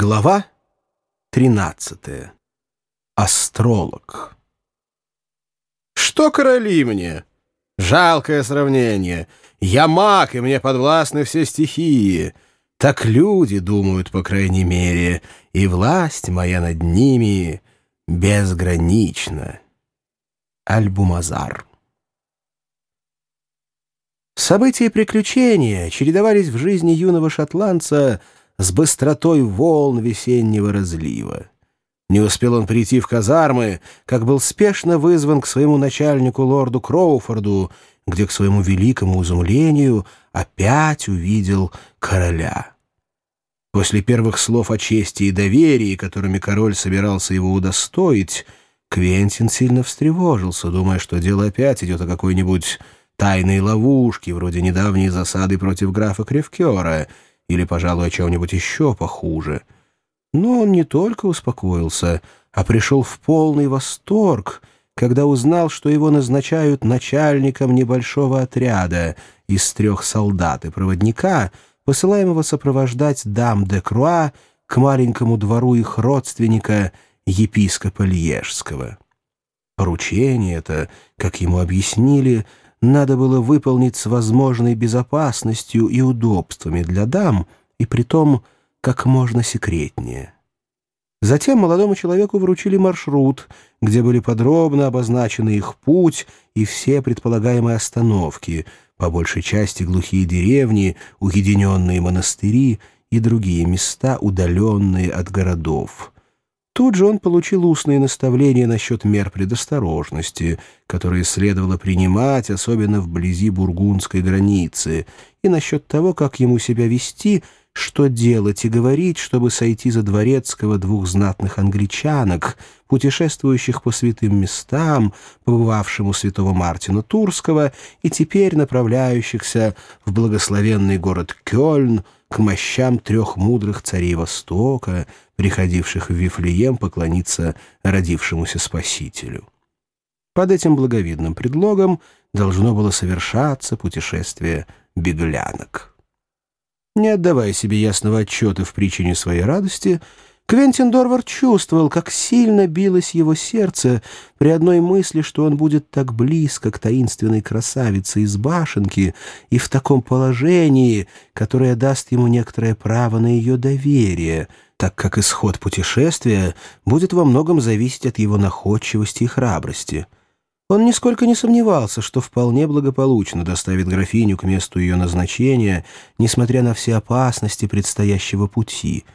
Глава 13. Астролог. Что короли мне? Жалкое сравнение. Я маг, и мне подвластны все стихии. Так люди думают, по крайней мере, и власть моя над ними безгранична. Альбумазар. События и приключения чередовались в жизни юного шотландца — с быстротой волн весеннего разлива. Не успел он прийти в казармы, как был спешно вызван к своему начальнику лорду Кроуфорду, где, к своему великому изумлению, опять увидел короля. После первых слов о чести и доверии, которыми король собирался его удостоить, Квентин сильно встревожился, думая, что дело опять идет о какой-нибудь тайной ловушке, вроде недавней засады против графа Кревкера — или, пожалуй, о чем-нибудь еще похуже. Но он не только успокоился, а пришел в полный восторг, когда узнал, что его назначают начальником небольшого отряда из трех солдат и проводника, посылаемого сопровождать дам де Круа к маленькому двору их родственника, епископа Льежского. Поручение это, как ему объяснили, — надо было выполнить с возможной безопасностью и удобствами для дам, и притом как можно секретнее. Затем молодому человеку вручили маршрут, где были подробно обозначены их путь и все предполагаемые остановки, по большей части глухие деревни, уединенные монастыри и другие места, удаленные от городов. Тут же он получил устные наставления насчет мер предосторожности, которые следовало принимать, особенно вблизи бургундской границы, и насчет того, как ему себя вести, что делать и говорить, чтобы сойти за дворецкого двух знатных англичанок, путешествующих по святым местам, побывавшим у святого Мартина Турского и теперь направляющихся в благословенный город Кёльн, к мощам трех мудрых царей Востока, приходивших в Вифлеем поклониться родившемуся Спасителю. Под этим благовидным предлогом должно было совершаться путешествие беглянок. Не отдавая себе ясного отчета в причине своей радости, Квентин Дорвард чувствовал, как сильно билось его сердце при одной мысли, что он будет так близко к таинственной красавице из башенки и в таком положении, которое даст ему некоторое право на ее доверие, так как исход путешествия будет во многом зависеть от его находчивости и храбрости. Он нисколько не сомневался, что вполне благополучно доставит графиню к месту ее назначения, несмотря на все опасности предстоящего пути —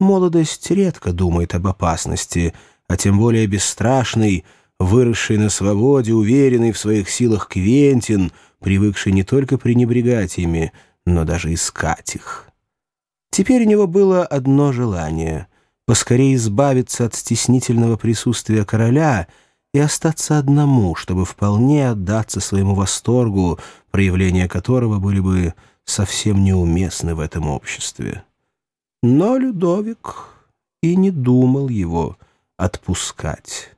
Молодость редко думает об опасности, а тем более бесстрашный, выросший на свободе, уверенный в своих силах Квентин, привыкший не только пренебрегать ими, но даже искать их. Теперь у него было одно желание — поскорее избавиться от стеснительного присутствия короля и остаться одному, чтобы вполне отдаться своему восторгу, проявления которого были бы совсем неуместны в этом обществе. Но Людовик и не думал его отпускать.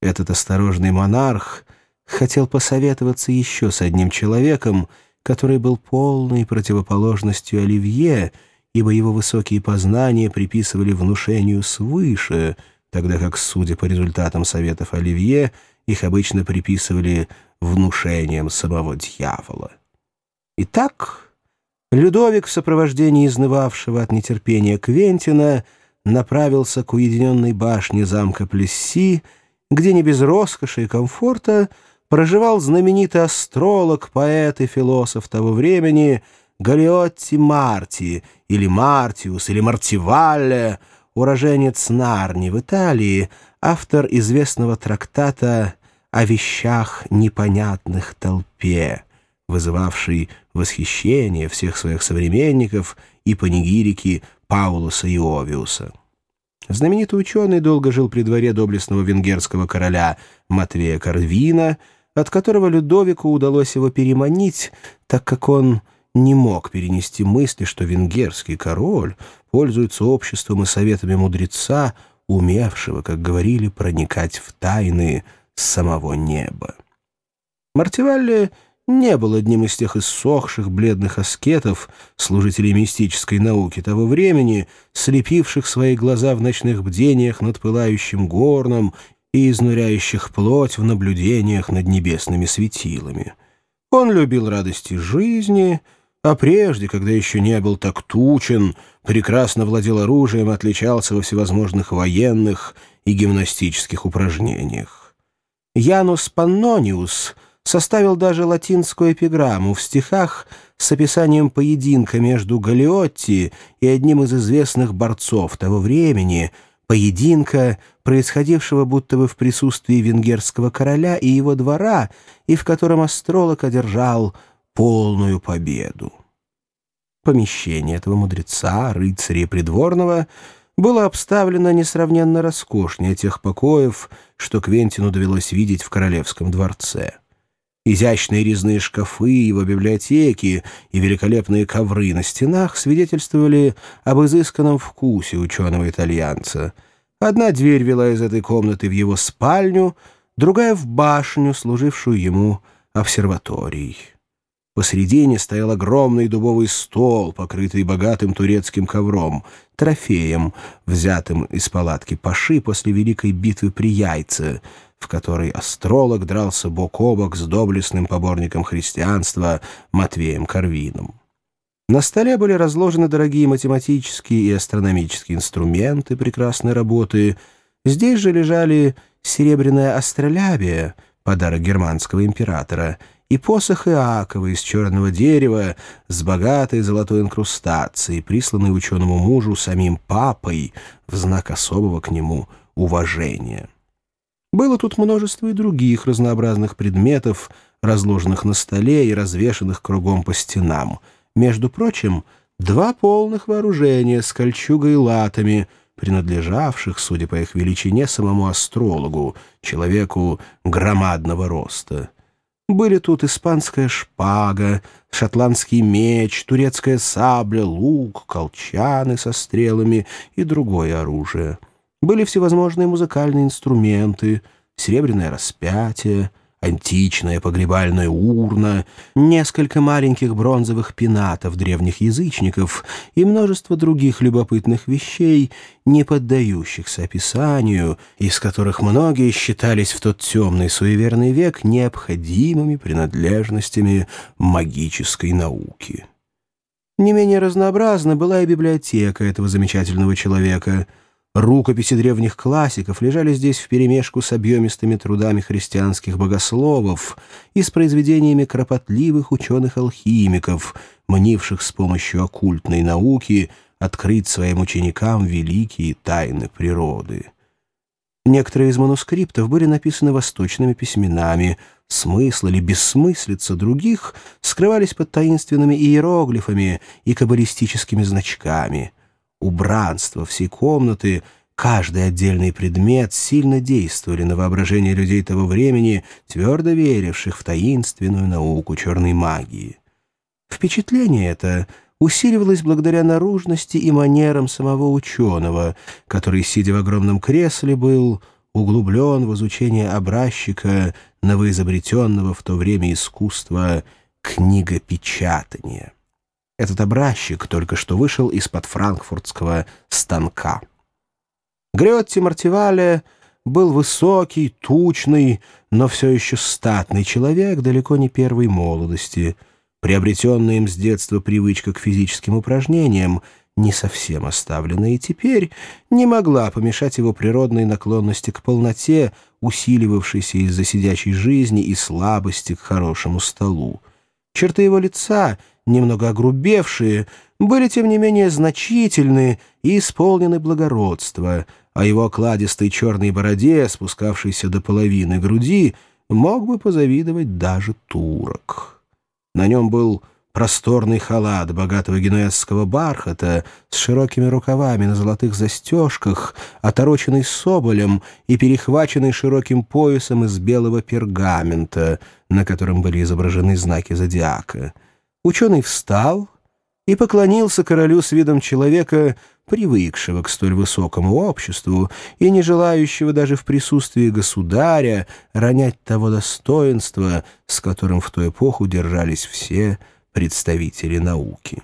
Этот осторожный монарх хотел посоветоваться еще с одним человеком, который был полной противоположностью Оливье, ибо его высокие познания приписывали внушению свыше, тогда как, судя по результатам советов Оливье, их обычно приписывали внушением самого дьявола. Итак... Людовик в сопровождении изнывавшего от нетерпения Квентина направился к уединенной башне замка Плесси, где не без роскоши и комфорта проживал знаменитый астролог, поэт и философ того времени Галиотти Марти, или Мартиус, или Мартивалле, уроженец Нарни в Италии, автор известного трактата «О вещах непонятных толпе», вызывавший восхищение всех своих современников и панигирики Паулуса и Овиуса. Знаменитый ученый долго жил при дворе доблестного венгерского короля Матвея Карвина, от которого Людовику удалось его переманить, так как он не мог перенести мысли, что венгерский король пользуется обществом и советами мудреца, умевшего, как говорили, проникать в тайны самого неба. Мартивалли не был одним из тех иссохших бледных аскетов, служителей мистической науки того времени, слепивших свои глаза в ночных бдениях над пылающим горном и изнуряющих плоть в наблюдениях над небесными светилами. Он любил радости жизни, а прежде, когда еще не был так тучен, прекрасно владел оружием и отличался во всевозможных военных и гимнастических упражнениях. Янус Паннониус составил даже латинскую эпиграмму в стихах с описанием поединка между Галиотти и одним из известных борцов того времени, поединка, происходившего будто бы в присутствии венгерского короля и его двора, и в котором астролог одержал полную победу. Помещение этого мудреца, рыцаря и придворного было обставлено несравненно роскошнее тех покоев, что Квентину довелось видеть в королевском дворце. Изящные резные шкафы его библиотеки и великолепные ковры на стенах свидетельствовали об изысканном вкусе ученого-итальянца. Одна дверь вела из этой комнаты в его спальню, другая — в башню, служившую ему обсерваторией. Посредине стоял огромный дубовый стол, покрытый богатым турецким ковром, трофеем, взятым из палатки Паши после Великой битвы при Яйце, в которой астролог дрался бок о бок с доблестным поборником христианства Матвеем Карвином. На столе были разложены дорогие математические и астрономические инструменты прекрасной работы. Здесь же лежали серебряная астролябия, подарок германского императора, и посох Иакова из черного дерева с богатой золотой инкрустацией, присланный ученому мужу самим папой в знак особого к нему уважения. Было тут множество и других разнообразных предметов, разложенных на столе и развешанных кругом по стенам. Между прочим, два полных вооружения с кольчугой и латами, принадлежавших, судя по их величине, самому астрологу, человеку громадного роста. Были тут испанская шпага, шотландский меч, турецкая сабля, лук, колчаны со стрелами и другое оружие. Были всевозможные музыкальные инструменты, серебряное распятие, античная погребальная урна, несколько маленьких бронзовых пенатов древних язычников и множество других любопытных вещей, не поддающихся описанию, из которых многие считались в тот темный суеверный век необходимыми принадлежностями магической науки. Не менее разнообразна была и библиотека этого замечательного человека — Рукописи древних классиков лежали здесь вперемешку с объемистыми трудами христианских богословов и с произведениями кропотливых ученых-алхимиков, мнивших с помощью оккультной науки открыть своим ученикам великие тайны природы. Некоторые из манускриптов были написаны восточными письменами, смысл или бессмыслица других скрывались под таинственными иероглифами и каббалистическими значками — убранство всей комнаты, каждый отдельный предмет сильно действовали на воображение людей того времени, твердо веривших в таинственную науку черной магии. Впечатление это усиливалось благодаря наружности и манерам самого ученого, который, сидя в огромном кресле, был углублен в изучение образчика новоизобретенного в то время искусства книгопечатания. Этот образчик только что вышел из-под франкфуртского станка. Гретти Мартивале был высокий, тучный, но все еще статный человек далеко не первой молодости. Приобретенная им с детства привычка к физическим упражнениям, не совсем оставленная и теперь, не могла помешать его природной наклонности к полноте, усиливавшейся из-за сидячей жизни и слабости к хорошему столу. Черты его лица — немного огрубевшие, были, тем не менее, значительны и исполнены благородства, а его окладистой черной бороде, спускавшейся до половины груди, мог бы позавидовать даже турок. На нем был просторный халат богатого генуэзского бархата с широкими рукавами на золотых застежках, отороченный соболем и перехваченный широким поясом из белого пергамента, на котором были изображены знаки зодиака — Ученый встал и поклонился королю с видом человека, привыкшего к столь высокому обществу и не желающего даже в присутствии государя ронять того достоинства, с которым в ту эпоху держались все представители науки.